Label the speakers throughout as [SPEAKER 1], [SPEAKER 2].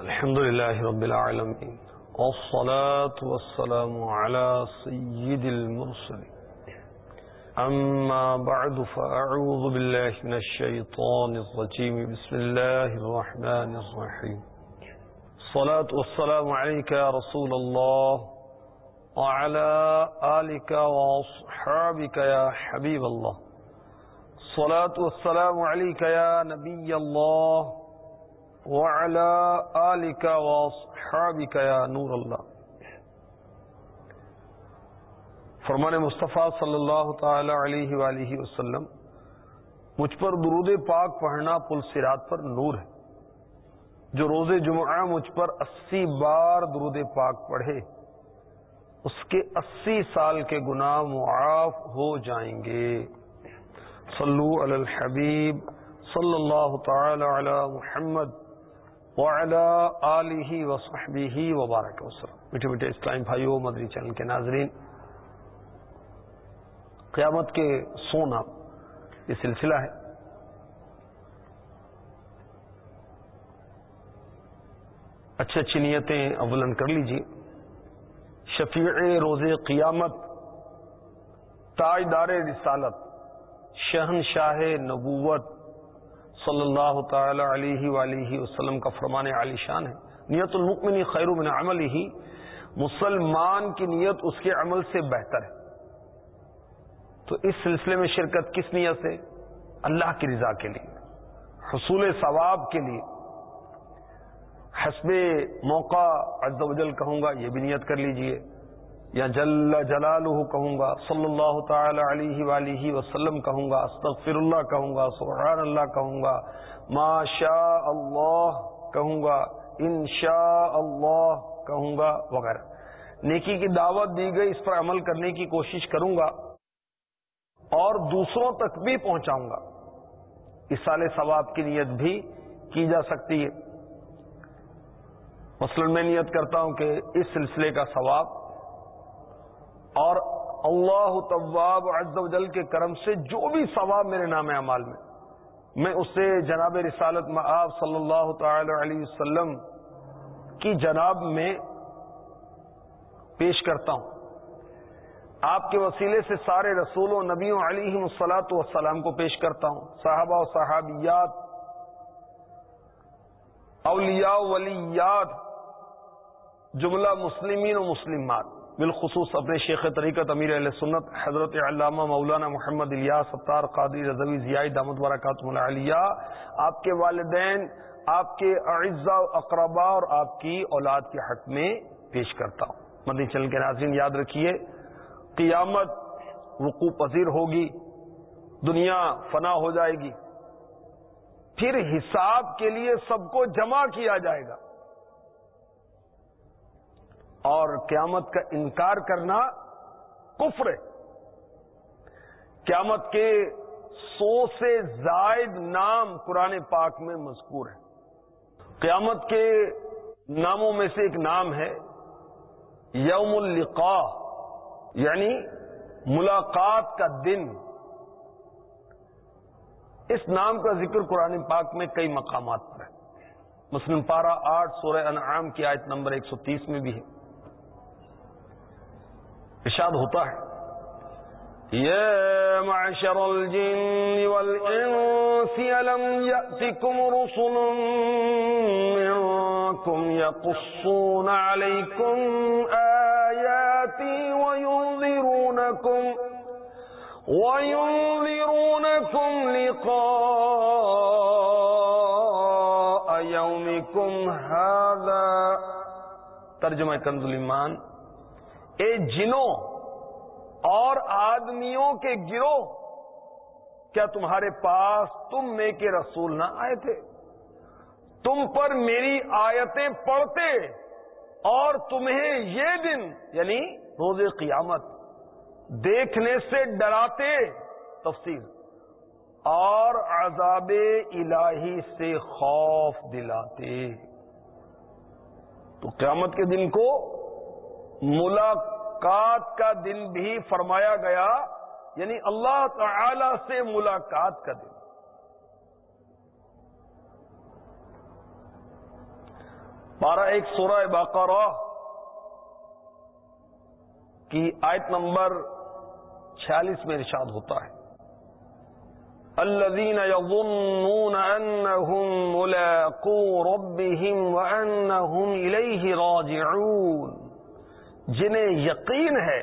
[SPEAKER 1] الحمد لله رب العالمين، والصلاة والسلام على سيد المرسلين. أما بعد، فأعوذ بالله من الشيطان الرجيم. بسم الله الرحمن الرحيم. الصلاة والسلام عليك يا رسول الله، وعلى آلك وأصحابك يا حبيب الله. الصلاة والسلام عليك يا نبي الله وعلى آلك وصحابك يا نور اللہ فرمان مصطفیٰ صلی اللہ تعالی علیہ وآلہ وسلم، مجھ پر درود پاک پڑھنا پل سرات پر نور ہے۔ جو روز جمعہ مجھ پر اسی بار درود پاک پڑھے، اس کے اسی سال کے گناہ معاف ہو جائیں گے۔ صلو علی الحبیب، صلی اللہ تعالی علی محمد آلہ وصحبہ وبارک وسلم۔ میٹھے میٹھے اسلام بھائیو مدری چینل کے ناظرین، قیامت کے سونا یہ سلسلہ ہے۔ اچھی اچھی نیتیں اولن کر لیجیے شفیع روز قیامت تاجدار رسالت، شہنشاہ نبوت صلی اللہ تعالی علیہ وآلہ وسلم کا فرمان علی شان ہے۔ نیت المکمنی خیر من عمل ہی مسلمان کی نیت اس کے عمل سے بہتر ہے۔ تو اس سلسلے میں شرکت کس نیت سے؟ اللہ کی رضا کے لیے، حصول ثواب کے لیے۔ حسب موقع عز و جل کہوں گا، یہ بھی نیت کر لیجیے۔ یا جل جلال کہوں گا صلی اللہ تعالی علیہ وآلہ وسلم کہوں گا استغفر اللہ کہوں گا سبحان اللہ کہوں گا ما شاء اللہ کہوں گا انشاء اللہ کہوں گا، وغیرہ۔ نیکی کی دعوت دی گئی، اس پر عمل کرنے کی کوشش کروں گا اور دوسروں تک بھی پہنچاؤں گا۔ اس سال ثواب کی نیت بھی کی جا سکتی ہے۔ مثلاً میں نیت کرتا ہوں کہ اس سلسلے کا ثواب اور اللہ طواب عز و جل کے کرم سے جو بھی ثواب میرے نام اعمال میں میں اسے جناب رسالت آپ صلی اللہ تعالی علیہ وسلم کی جناب میں پیش کرتا ہوں۔ آپ کے وسیلے سے سارے رسول و نبیوں علیہ مسلاط والسلام کو پیش کرتا ہوں۔ صحابہ و صحابیات، اولیاء ولیات، جملہ مسلمین و مسلمات۔ بالخصوص اپنے شیخ طریقت امیر علیہ سنت حضرت علامہ مولانا محمد الیاس ستار قادری رضوی ضیائی دامت برکات علیہ آپ کے والدین، آپ کے اعزا اقربا اور آپ کی اولاد کے حق میں پیش کرتا ہوں۔ مدنی چل کے ناظرین، یاد رکھیے، قیامت وقوع پذیر ہوگی، دنیا فنا ہو جائے گی، پھر حساب کے لیے سب کو جمع کیا جائے گا۔ اور قیامت کا انکار کرنا کفر ہے۔ قیامت کے سو سے زائد نام قرآن پاک میں مذکور ہے قیامت کے ناموں میں سے ایک نام ہے یوم اللقاء یعنی ملاقات کا دن۔ اس نام کا ذکر قرآن پاک میں کئی مقامات پر ہے۔ مسلم پارہ آٹھ سورہ انعام کی آیت نمبر ایک سو تیس میں بھی ہے۔ ارشاد ہوتا ہے۔ يا معشر الجن والإنس ألم يأتكم رسل منكم يقصون عليكم آياتي وينذرونكم وينذرونكم لقاء يومكم هذا۔ ترجمہ کنز الایمان اے جنوں اور آدمیوں کے گروہ، کیا تمہارے پاس تم میں کے رسول نہ آئے تھے؟ تم پر میری آیتیں پڑھتے اور تمہیں یہ دن یعنی روز قیامت، دیکھنے سے ڈراتے تفصیل اور عذاب الہی سے خوف دلاتے۔ تو قیامت کے دن کو ملاقات کا دن بھی فرمایا گیا یعنی اللہ تعالی سے ملاقات کا دن۔ پارہ ایک سورہ باقارہ کی آیت نمبر چھیالیس میں ارشاد ہوتا ہے۔ الذين يظنون أنهم ملاقو ربهم وأنهم إليه راجعون۔ جنہیں یقین ہے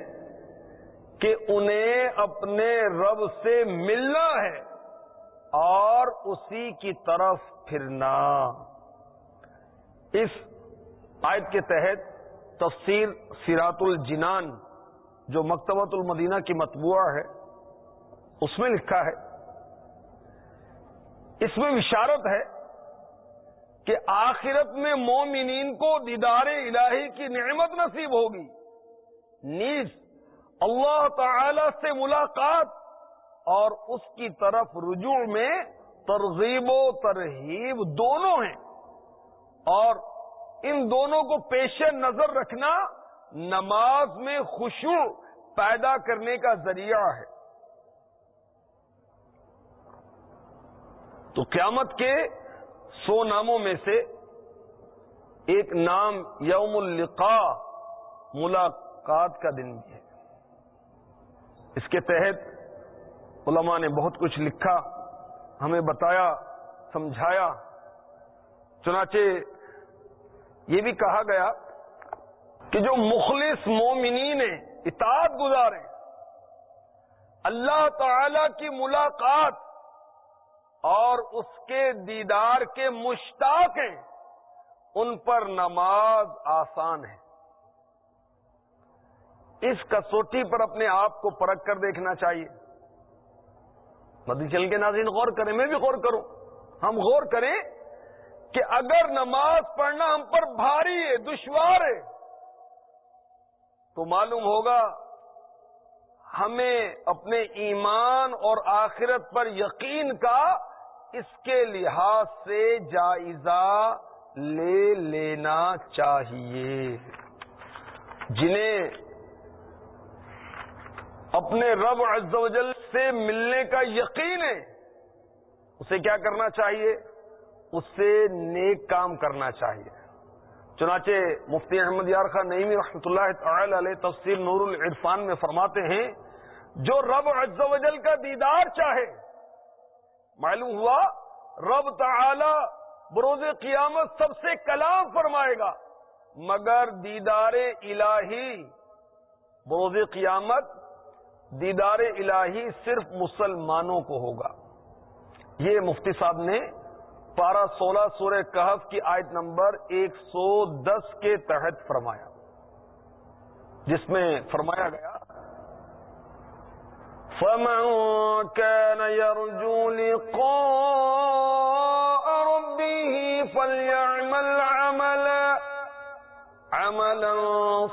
[SPEAKER 1] کہ انہیں اپنے رب سے ملنا ہے اور اسی کی طرف پھرنا۔ اس آیت کے تحت تفسیر سیرات الجنان جو مکتبۃ المدینہ کی مطبوعہ ہے، اس میں لکھا ہے۔ اس میں بشارت ہے کہ آخرت میں مومنین کو دیدار الہی کی نعمت نصیب ہوگی۔ نیز اللہ تعالی سے ملاقات اور اس کی طرف رجوع میں ترغیب و ترہیب دونوں ہیں۔ اور ان دونوں کو پیش نظر رکھنا نماز میں خوشبو پیدا کرنے کا ذریعہ ہے۔ تو قیامت کے سو ناموں میں سے ایک نام یوم اللقاء ملاقات کا دن بھی ہے۔ اس کے تحت علماء نے بہت کچھ لکھا، ہمیں بتایا، سمجھایا۔ چنانچہ یہ بھی کہا گیا کہ جو مخلص مومنین اطاعت گزارے اللہ تعالی کی ملاقات اور اس کے دیدار کے مشتاق ہیں، ان پر نماز آسان ہے۔ اس کسوٹی پر اپنے آپ کو پرکھ کر دیکھنا چاہیے۔ مدی چل کے ناظرین، غور کریں، میں بھی غور کروں۔ ہم غور کریں کہ اگر نماز پڑھنا ہم پر بھاری ہے، دشوار ہے، تو معلوم ہوگا ہمیں اپنے ایمان اور آخرت پر یقین کا اس کے لحاظ سے جائزہ لے لینا چاہیے۔ جنہیں اپنے رب عز و جل سے ملنے کا یقین ہے، اسے کیا کرنا چاہیے؟ اس سے نیک کام کرنا چاہیے۔ چنانچہ مفتی احمد یار خان نعیمی رحمۃ اللہ تعالی علیہ تفسیر نور العرفان میں فرماتے ہیں، جو رب عز و جل کا دیدار چاہے معلوم ہوا رب تعالی بروز قیامت سب سے کلام فرمائے گا، مگر دیدار الہی، بروز قیامت دیدار الہی صرف مسلمانوں کو ہوگا۔ یہ مفتی صاحب نے پارہ سولہ سورہ کہف کی آیت نمبر ایک سو دس کے تحت فرمایا، جس میں فرمایا گیا فمن كان يرجو لقاء ربه فليعمل عملا عملا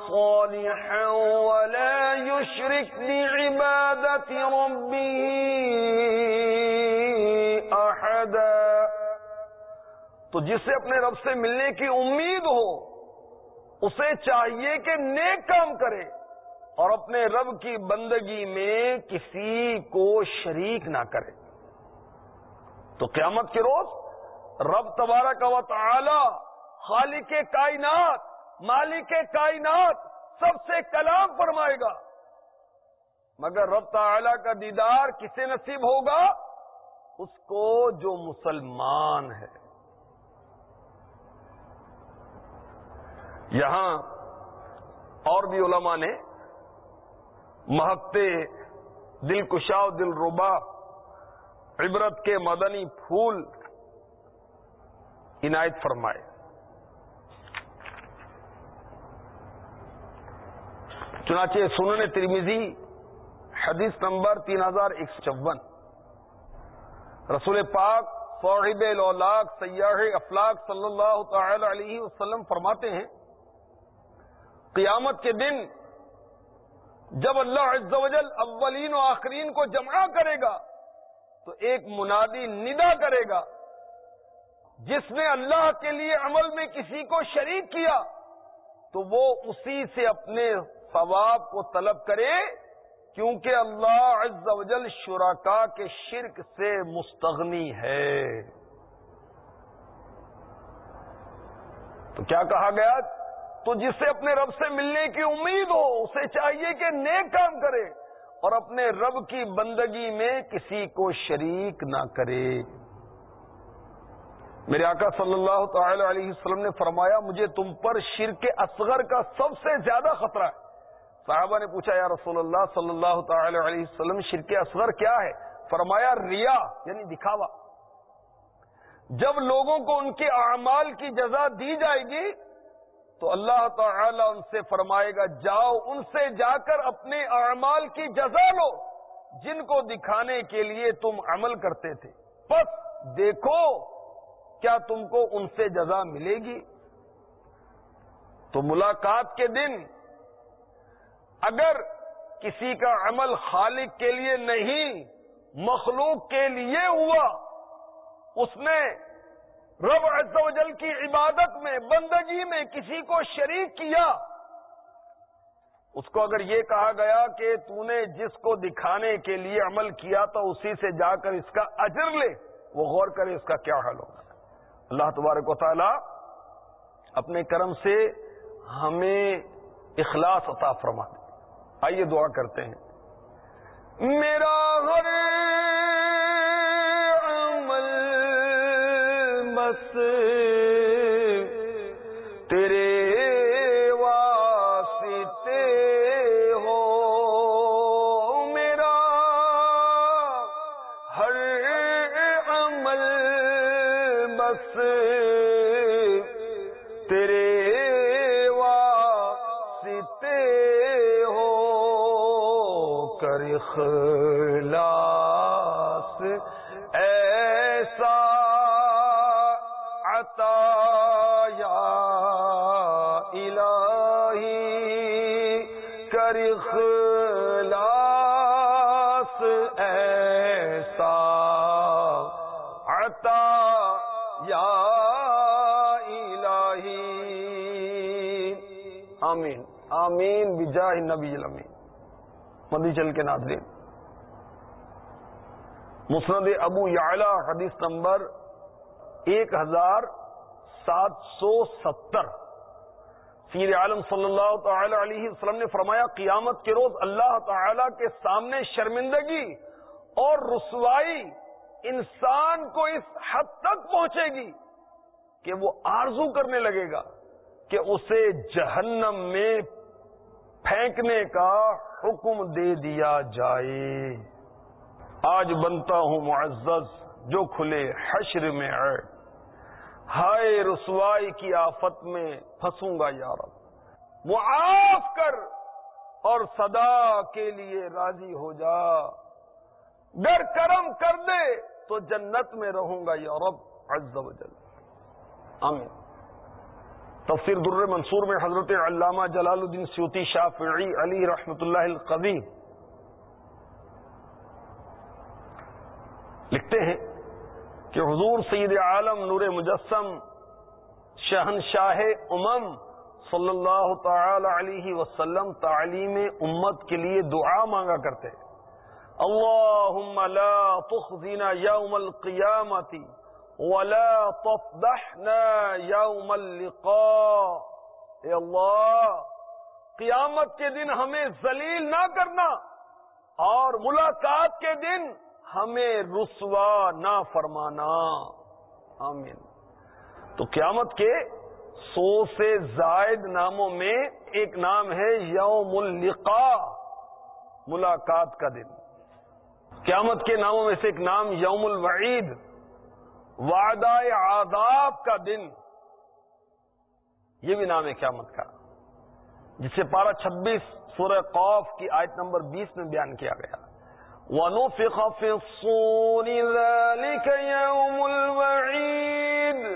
[SPEAKER 1] صالحا ولا يشرك بعبادة ربه أحدا۔ تو جسے اپنے رب سے ملنے کی امید ہو، اسے چاہیے کہ نیک کام کرے۔ اور اپنے رب کی بندگی میں کسی کو شریک نہ کرے۔ تو قیامت کے روز رب تبارہ کا تعالی خالق کائنات، مالک کائنات سب سے کلام فرمائے گا۔ مگر رب تعالی کا دیدار کسے نصیب ہوگا؟ اس کو جو مسلمان ہے۔ یہاں اور بھی علماء نے مہکتے دل کشاؤ، دل ربا، عبرت کے مدنی پھول عنایت فرمائے۔ چنانچہ سنن ترمیزی حدیث نمبر تین ہزار ایک سو چون۔ رسول پاک صاحب لولاک سیاح افلاق صلی اللہ تعالی علیہ وسلم فرماتے ہیں، قیامت کے دن جب اللہ عز و جل اولین و آخرین کو جمع کرے گا، تو ایک منادی ندا کرے گا، جس نے اللہ کے لیے عمل میں کسی کو شریک کیا، تو وہ اسی سے اپنے ثواب کو طلب کرے، کیونکہ اللہ عز و جل شرکا کے شرک سے مستغنی ہے۔ تو کیا کہا گیا؟ تو جس سے اپنے رب سے ملنے کی امید ہو، اسے چاہیے کہ نیک کام کرے اور اپنے رب کی بندگی میں کسی کو شریک نہ کرے۔ میرے آقا صلی اللہ تعالی علیہ وسلم نے فرمایا، مجھے تم پر شرک اصغر کا سب سے زیادہ خطرہ ہے۔ صحابہ نے پوچھا، یا رسول اللہ صلی اللہ تعالی علیہ وسلم، شرک اصغر کیا ہے؟ فرمایا، ریا یعنی دکھاوا۔ جب لوگوں کو ان کے اعمال کی جزا دی جائے گی تو اللہ تعالی ان سے فرمائے گا، جاؤ ان سے جا کر اپنے اعمال کی جزا لو، جن کو دکھانے کے لیے تم عمل کرتے تھے۔ بس دیکھو کیا تم کو ان سے جزا ملے گی۔ تو ملاقات کے دن اگر کسی کا عمل خالق کے لیے نہیں، مخلوق کے لیے ہوا، اس نے رب عز و جل کی عبادت میں، بندگی میں کسی کو شریک کیا۔ اس کو اگر یہ کہا گیا کہ تو نے جس کو دکھانے کے لیے عمل کیا تو اسی سے جا کر اس کا اجر لے، وہ غور کرے اس کا کیا حل ہوگا۔ اللہ تبارک و تعالی اپنے کرم سے ہمیں اخلاص عطا فرما دے آئیے دعا کرتے ہیں۔ میرا ہر مدی چل کے ناظرین۔ مسند ابو یعلا حدیث نمبر ایک ہزار سات سو ستر۔ سیر عالم صلی اللہ تعالی علیہ وسلم نے فرمایا، قیامت کے روز اللہ تعالی کے سامنے شرمندگی اور رسوائی انسان کو اس حد تک پہنچے گی کہ وہ آرزو کرنے لگے گا کہ اسے جہنم میں پھینکنے کا حکم دے دیا جائے۔ آج بنتا ہوں معزز جو کھلے حشر میں ہے۔ ہائے رسوائی کی آفت میں پھنسوں گا یار معاف کر اور صدا کے لیے راضی ہو جا۔ گر کرم کر دے تو جنت میں رہوں گا یورپ عز و جل۔ آمین۔ تفسیر در منصور میں حضرت علامہ جلال الدین سیوتی شافعی علی رحمت اللہ القوی لکھتے ہیں کہ حضور سید عالم نور مجسم شہن شاہ امم صلی اللہ تعالی علیہ وسلم تعلیم امت کے لیے دعا مانگا کرتے اللہم لا تخزینا یوم القیامتی ولا تفضحنا يوم اللقاء اے اللہ، قیامت کے دن ہمیں ذلیل نہ کرنا اور ملاقات کے دن ہمیں رسوا نہ فرمانا۔ آمین۔ تو قیامت کے سو سے زائد ناموں میں ایک نام ہے یوم اللقاء، ملاقات کا دن۔ قیامت کے ناموں میں سے ایک نام یوم الوعید۔ وعدہ آداب کا دن۔ یہ بھی نام ہے قیامت کا۔ جس سے پارہ چھبیس سورہ قوف کی آیت نمبر بیس میں بیان کیا گیا۔ وَنُفِخَ فِي الصُّورِ ذَلِكَ يَوْمُ الْوَعِيدِ۔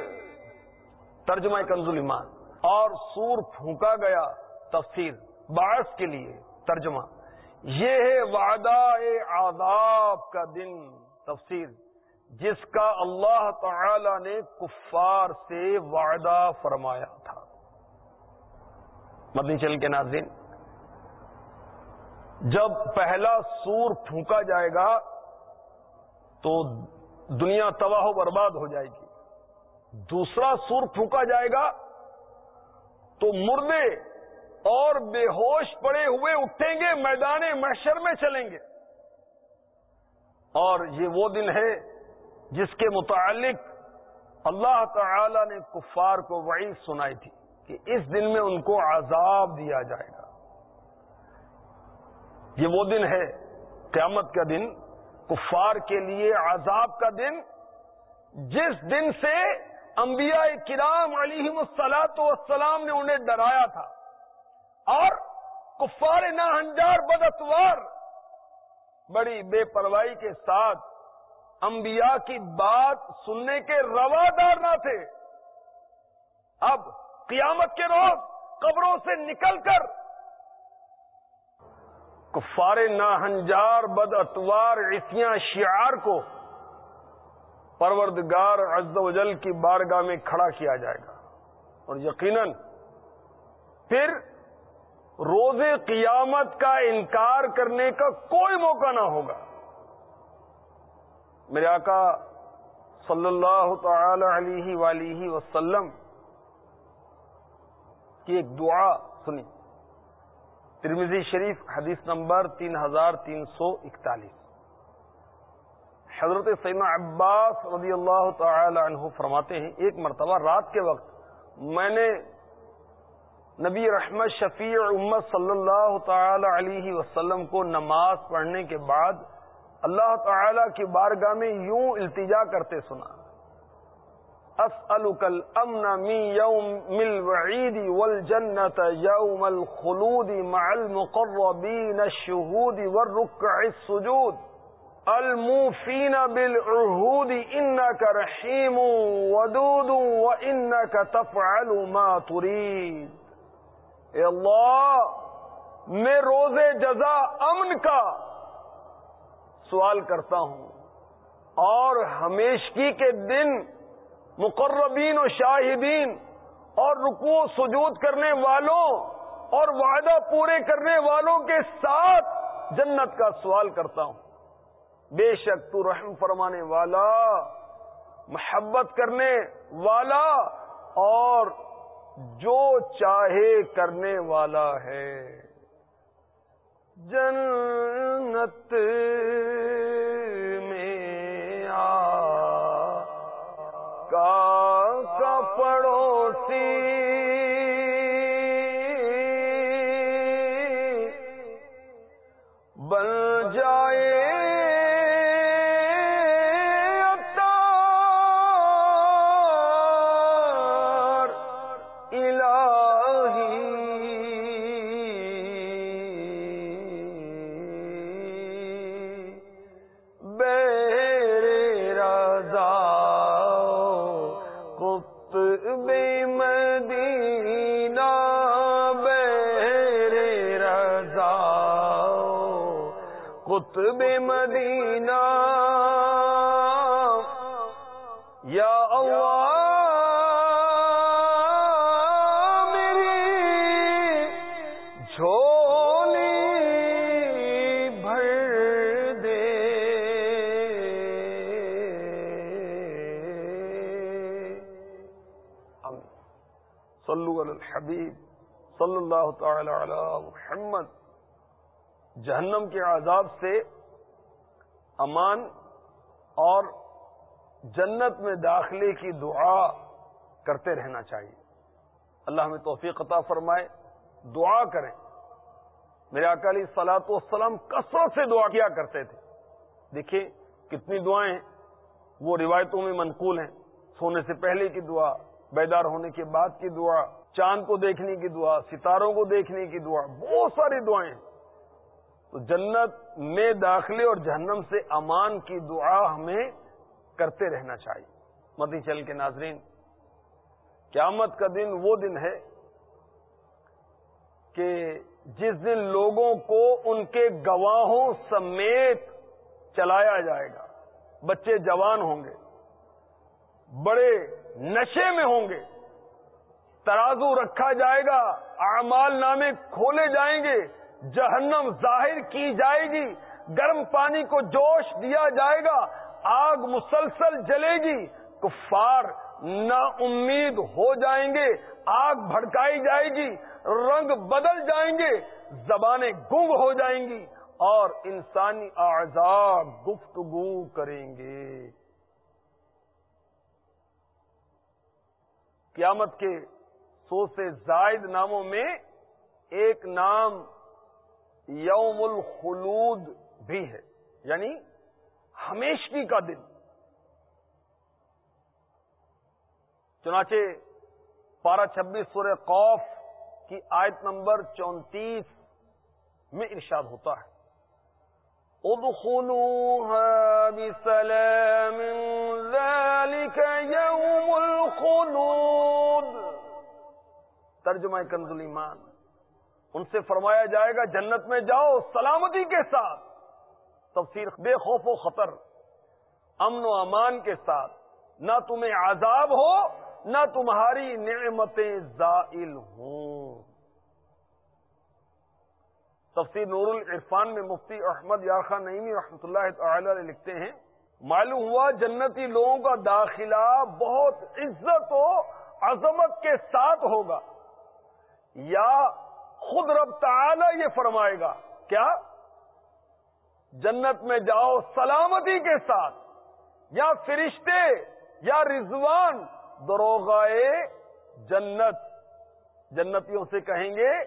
[SPEAKER 1] ترجمہ کنز ایمان۔ اور سور پھونکا گیا تفسیر باعث کے لیے ترجمہ۔ یہ ہے وعدہ عذاب کا دن تفسیر جس کا اللہ تعالی نے کفار سے وعدہ فرمایا تھا۔ مدنی چل کے ناظرین، جب پہلا سور پھونکا جائے گا تو دنیا تباہ و برباد ہو جائے گی۔ دوسرا سور پھونکا جائے گا تو مردے اور بے ہوش پڑے ہوئے اٹھیں گے، میدان محشر میں چلیں گے۔ اور یہ وہ دن ہے جس کے متعلق اللہ تعالی نے کفار کو وعید سنائی تھی کہ اس دن میں ان کو عذاب دیا جائے گا۔ یہ وہ دن ہے، قیامت کا دن، کفار کے لیے عذاب کا دن، جس دن سے انبیاء کرام علیہ السلاط والسلام نے انہیں ڈرایا تھا۔ اور کفار ناہنجار بدتوار بڑی بے پرواہی کے ساتھ انبیاء کی بات سننے کے روادار نہ تھے۔ اب قیامت کے روز قبروں سے نکل کر کفار ناہنجار بد اتوار عصیاں شعار کو پروردگار عز و جل کی بارگاہ میں کھڑا کیا جائے گا۔ اور یقیناً پھر روز قیامت کا انکار کرنے کا کوئی موقع نہ ہوگا۔ میرے آقا صلی اللہ تعالی علیہ ولیہ وسلم کی ایک دعا سنی۔ ترمیزی شریف حدیث نمبر تین ہزار تین سو اکتالیس۔ حضرت سیما عباس رضی اللہ تعالی عنہ فرماتے ہیں، ایک مرتبہ رات کے وقت میں نے نبی رحمت شفیع امت صلی اللہ تعالی علیہ وسلم کو نماز پڑھنے کے بعد اللہ تعالی کی بارگاہ میں یوں التجا کرتے سنا۔ اسألك الامن من يوم الوعيد والجنة يوم الخلود مع المقربين الشهود والركع السجود۔ الموفين بالعهود انك رحيم ودود وانك تفعل ما تريد۔ اے اللہ، میں روز جزا امن کا سوال کرتا ہوں۔ اور ہمیشگی کے دن مقربین و شاہدین اور رکو سجود کرنے والوں اور وعدہ پورے کرنے والوں کے ساتھ جنت کا سوال کرتا ہوں۔ بے شک تو رحم فرمانے والا، محبت کرنے والا اور جو چاہے کرنے والا ہے۔ جنت تعالی علی محمد، جہنم کے عذاب سے امان اور جنت میں داخلے کی دعا کرتے رہنا چاہیے۔ اللہ ہمیں توفیق عطا فرمائے، دعا کریں۔ میرے اکالی سلاط والسلام کثرت سے دعا کیا کرتے تھے۔ دیکھیے کتنی دعائیں وہ روایتوں میں منقول ہیں۔ سونے سے پہلے کی دعا، بیدار ہونے کے بعد کی دعا چاند کو دیکھنے کی دعا، ستاروں کو دیکھنے کی دعا، بہت ساری دعائیں۔ تو جنت میں داخلے اور جہنم سے امان کی دعا ہمیں کرتے رہنا چاہیے۔ مدی چل کے ناظرین، قیامت کا دن وہ دن ہے کہ جس دن لوگوں کو ان کے گواہوں سمیت چلایا جائے گا۔ بچے جوان ہوں گے، بڑے نشے میں ہوں گے۔ ترازو رکھا جائے گا، اعمال نامے کھولے جائیں گے، جہنم ظاہر کی جائے گی، گرم پانی کو جوش دیا جائے گا، آگ مسلسل جلے گی، کفار نا امید ہو جائیں گے، آگ بھڑکائی جائے گی، رنگ بدل جائیں گے، زبانیں گنگ ہو جائیں گی اور انسانی اعضاء گفتگو کریں گے۔ قیامت کے سو سے زائد ناموں میں ایک نام یوم الخلود بھی ہے۔ یعنی ہمیشگی کا دن۔ چنانچہ پارہ چھبیس سورہ قوف کی آیت نمبر چونتیس میں ارشاد ہوتا ہے۔ بسلام ذلك يوم الخلود۔ ترجمہ کنز ایمان ان سے فرمایا جائے گا، جنت میں جاؤ سلامتی کے ساتھ۔ تفسیر بے خوف و خطر، امن و امان کے ساتھ۔ نہ تمہیں عذاب ہو، نہ تمہاری نعمتیں زائل ہوں۔ تفسیر نور العرفان میں مفتی احمد یارخان نعیمی رحمۃ اللہ تعالی علیہ لکھتے ہیں، معلوم ہوا جنتی لوگوں کا داخلہ بہت عزت و عظمت کے ساتھ ہوگا۔ یا خود رب تعالی یہ فرمائے گا، کیا؟ جنت میں جاؤ سلامتی کے ساتھ، یا فرشتے، یا رضوان، دروغائے جنت۔ جنتیوں سے کہیں گے،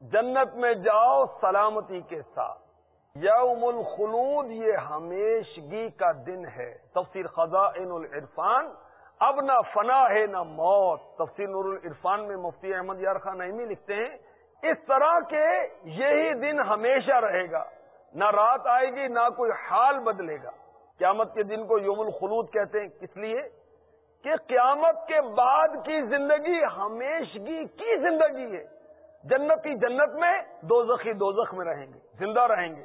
[SPEAKER 1] جنت میں جاؤ سلامتی کے ساتھ۔ یوم الخلود، یہ ہمیشگی کا دن ہے۔ تفسیر خزائن العرفان اب نہ فنا ہے نہ موت۔ تفسیر نور العرفان میں مفتی احمد یار خان نعیمی لکھتے ہیں، اس طرح کے یہی دن ہمیشہ رہے گا۔ نہ رات آئے گی، نہ کوئی حال بدلے گا۔ قیامت کے دن کو یوم الخلود کہتے ہیں۔ کس لیے؟ کہ قیامت کے بعد کی زندگی ہمیشگی کی زندگی ہے۔ جنتی جنت میں دو زخی دو زخ میں رہیں گے، زندہ رہیں گے۔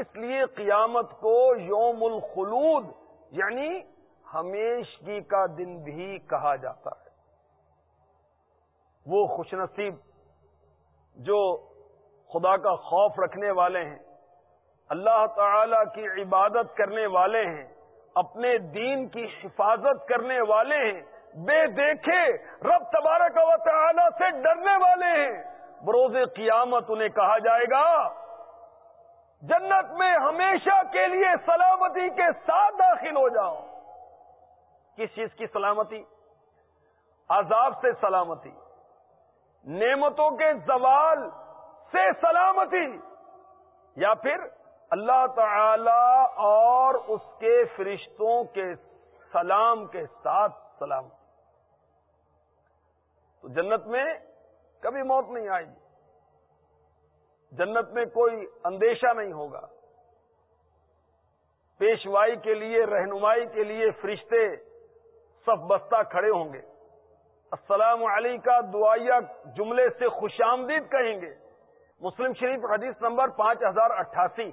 [SPEAKER 1] اس لیے قیامت کو یوم الخلود یعنی ہمیشگی کا دن بھی کہا جاتا ہے۔ وہ خوش نصیب جو خدا کا خوف رکھنے والے ہیں، اللہ تعالی کی عبادت کرنے والے ہیں، اپنے دین کی حفاظت کرنے والے ہیں، بے دیکھے رب تبارک و تعالی سے ڈرنے والے ہیں۔ بروز قیامت انہیں کہا جائے گا، جنت میں ہمیشہ کے لیے سلامتی کے ساتھ داخل ہو جاؤ۔ کس چیز کی سلامتی؟ عذاب سے سلامتی، نعمتوں کے زوال سے سلامتی، یا پھر اللہ تعالی اور اس کے فرشتوں کے سلام کے ساتھ سلام تو جنت میں کبھی موت نہیں آئے گی، جنت میں کوئی اندیشہ نہیں ہوگا۔ پیشوائی کے لیے، رہنمائی کے لیے فرشتے سب بستہ کھڑے ہوں گے۔ السلام علی کا دعائیا جملے سے خوش آمدید کہیں گے۔ مسلم شریف حدیث نمبر پانچ ہزار اٹھاسی۔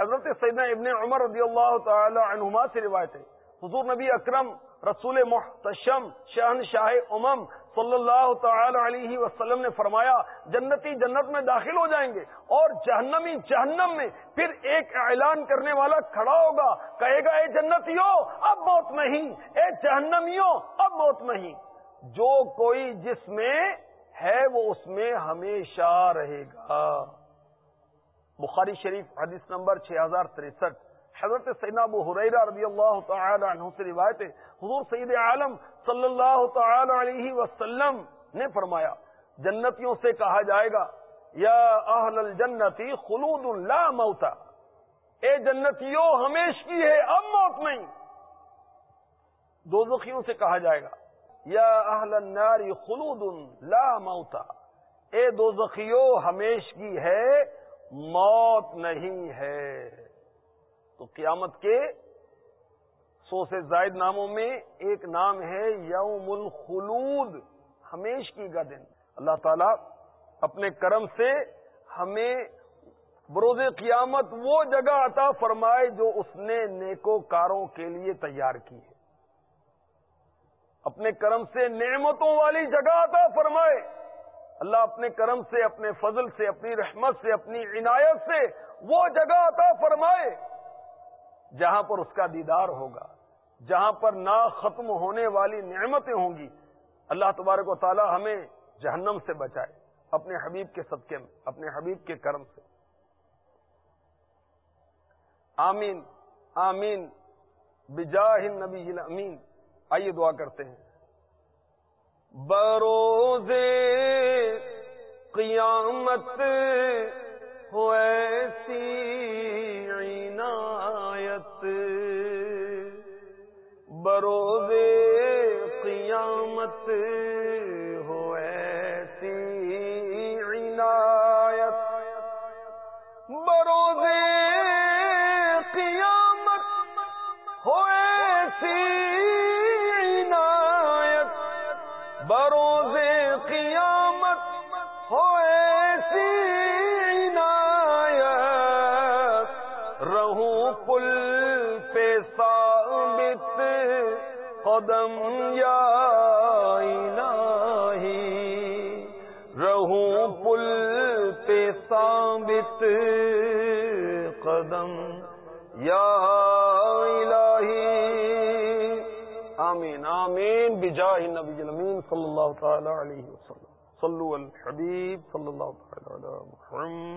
[SPEAKER 1] حضرت سیدنا ابن عمر رضی اللہ تعالی عنہما سے روایت ہے۔ حضور نبی اکرم، رسول محتشم شہن شاہ امم صلی اللہ تعالی علیہ وسلم نے فرمایا، جنتی جنت میں داخل ہو جائیں گے اور جہنمی جہنم میں پھر ایک اعلان کرنے والا کھڑا ہوگا، کہے گا، اے جنتیوں، اب موت نہیں، اے جہنمیوں، اب موت نہیں۔ جو کوئی جس میں ہے، وہ اس میں ہمیشہ رہے گا۔ بخاری شریف حدیث نمبر چھ ہزار تریسٹھ۔ حضرت سینا ابو حریرہ رضی اللہ تعالی عنہ سے روایت ہے، حضور سید عالم صلی اللہ تعالی علیہ وسلم نے فرمایا، جنتیوں سے کہا جائے گا، یا اہل الجنتی خلود لا موتا۔ اے جنتیوں، ہمیش کی ہے، اب موت نہیں۔ دو زخیوں سے کہا جائے گا، یا اہل النار خلود لا موتا۔ اے دوزخیوں، ہمیش کی ہے، موت نہیں ہے۔ تو قیامت کے سو سے زائد ناموں میں ایک نام ہے یوم الخلود، ہمیش کی کا دن۔ اللہ تعالی اپنے کرم سے ہمیں بروز قیامت وہ جگہ عطا فرمائے جو اس نے نیکو کاروں کے لیے تیار کی ہے۔ اپنے کرم سے نعمتوں والی جگہ عطا فرمائے۔ اللہ اپنے کرم سے، اپنے فضل سے، اپنی رحمت سے، اپنی عنایت سے وہ جگہ عطا فرمائے۔ جہاں پر اس کا دیدار ہوگا، جہاں پر نہ ختم ہونے والی نعمتیں ہوں گی، اللہ تبارک و تعالی ہمیں جہنم سے بچائے، اپنے حبیب کے صدقے میں، اپنے حبیب کے کرم سے۔ آمین آمین، بجاہ نبی امین آئیے دعا کرتے ہیں۔ بروز قیامت ہو ایسی عنایت بروز قیامت صلی اللہ تعالی علیہ وسلم. صلو الحبیب صلی اللہ تعالی علی محمد.